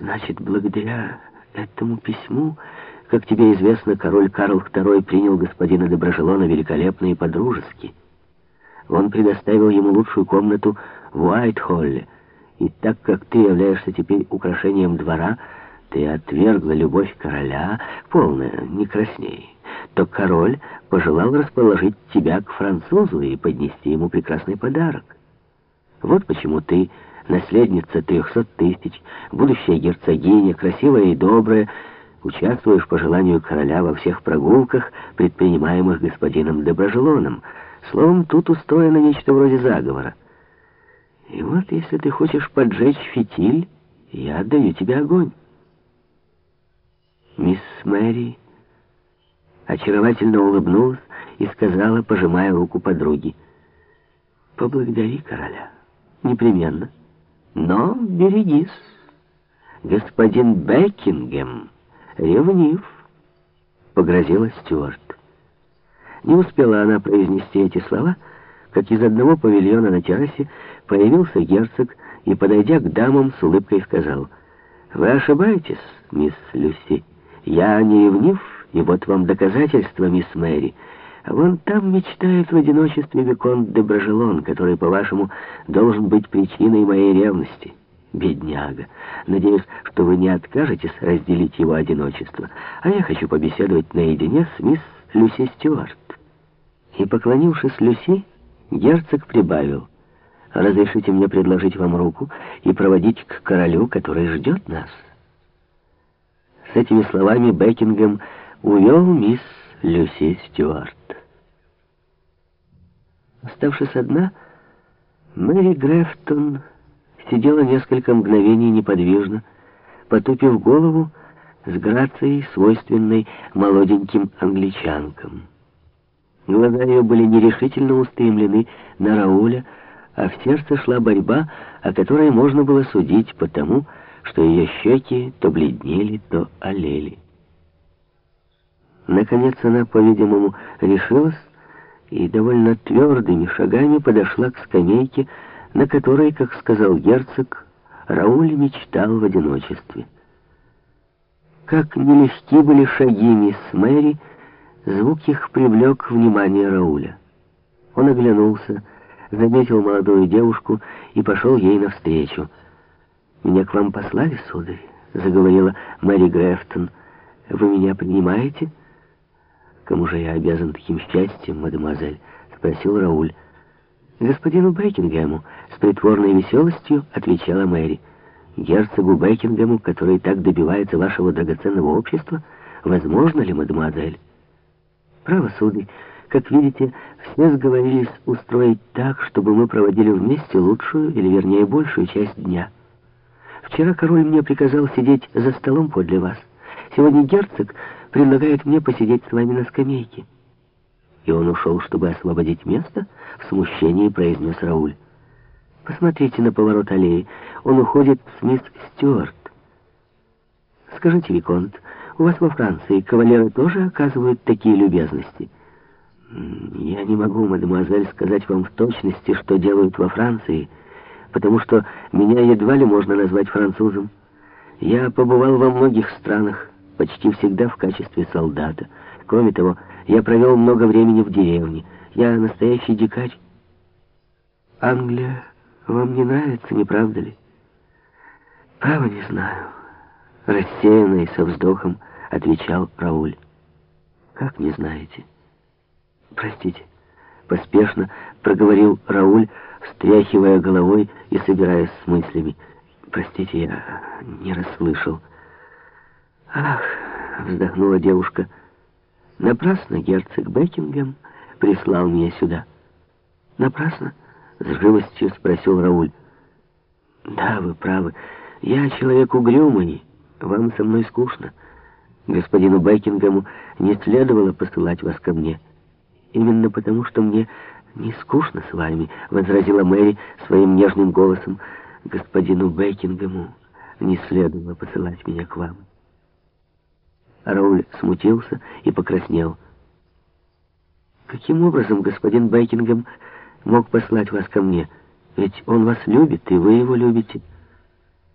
Значит, благодаря этому письму, как тебе известно, король Карл II принял господина Доброжелона великолепно и по-дружески. Он предоставил ему лучшую комнату в Уайт-Холле, и так как ты являешься теперь украшением двора, ты отвергла любовь короля, полная, не красней, то король пожелал расположить тебя к французу и поднести ему прекрасный подарок. Вот почему ты, наследница трехсот тысяч, будущая герцогиня, красивая и добрая, участвуешь по желанию короля во всех прогулках, предпринимаемых господином Доброжелоном. Словом, тут устроено нечто вроде заговора. И вот, если ты хочешь поджечь фитиль, я отдаю тебе огонь. Мисс Мэри очаровательно улыбнулась и сказала, пожимая руку подруги, «Поблагодари короля, непременно, но берегись, господин Бекингем ревнив», — погрозила Стюарт. Не успела она произнести эти слова, как из одного павильона на террасе появился герцог и, подойдя к дамам, с улыбкой сказал, «Вы ошибаетесь, мисс Люси, я не ревнив, и вот вам доказательство, мисс Мэри. Вон там мечтает в одиночестве Виконт де Брожелон, который, по-вашему, должен быть причиной моей ревности. Бедняга. Надеюсь, что вы не откажетесь разделить его одиночество, а я хочу побеседовать наедине с мисс Люси Стюарт. И, поклонившись Люси, герцог прибавил, «Разрешите мне предложить вам руку и проводить к королю, который ждет нас». С этими словами Бекингем увел мисс Люси Стюарт. Оставшись одна, Мэри Грефтон сидела несколько мгновений неподвижно, потупив голову с грацией, свойственной молоденьким англичанкам. Глаза ее были нерешительно устремлены на Рауля, а в сердце шла борьба, о которой можно было судить потому, что ее щеки то бледнели, то олели. Наконец она, по-видимому, решилась и довольно твердыми шагами подошла к скамейке, на которой, как сказал герцог, Рауль мечтал в одиночестве. Как нелегки были шаги мисс Мэри, звук их привлек внимание Рауля. Он оглянулся, заметил молодую девушку и пошел ей навстречу. «Меня к вам послали, сударь?» — заговорила Мэри Грефтон. «Вы меня принимаете?» «Кому же я обязан таким счастьем, мадемуазель?» — спросил Рауль. «Господину Бекингему», — с притворной веселостью отвечала Мэри. «Герцогу Бекингему, который так добивается вашего драгоценного общества, возможно ли, мадемуазель?» «Право, сударь, как видите, все сговорились устроить так, чтобы мы проводили вместе лучшую, или вернее большую часть дня». Вчера король мне приказал сидеть за столом подле вас. Сегодня герцог предлагает мне посидеть с вами на скамейке. И он ушел, чтобы освободить место, в смущении произнес Рауль. Посмотрите на поворот аллеи. Он уходит с мисс Стюарт. Скажите, Виконт, у вас во Франции кавалеры тоже оказывают такие любезности? Я не могу, мадемуазель, сказать вам в точности, что делают во Франции, — потому что меня едва ли можно назвать французом. Я побывал во многих странах, почти всегда в качестве солдата. Кроме того, я провел много времени в деревне. Я настоящий дикарь. Англия вам не нравится, не правда ли? Право не знаю. Рассеянно и со вздохом отвечал Рауль. Как не знаете? Простите. Поспешно проговорил Рауль, встряхивая головой и собираясь с мыслями. «Простите, я не расслышал». «Ах!» — вздохнула девушка. «Напрасно герцог Бекингем прислал меня сюда». «Напрасно?» — с живостью спросил Рауль. «Да, вы правы. Я человек угрюмый. Вам со мной скучно. Господину Бекингему не следовало посылать вас ко мне. Именно потому, что мне «Не скучно с вами», — возразила Мэри своим нежным голосом. «Господину Бекингему не следовало посылать меня к вам». Рауль смутился и покраснел. «Каким образом господин Бекингем мог послать вас ко мне? Ведь он вас любит, и вы его любите».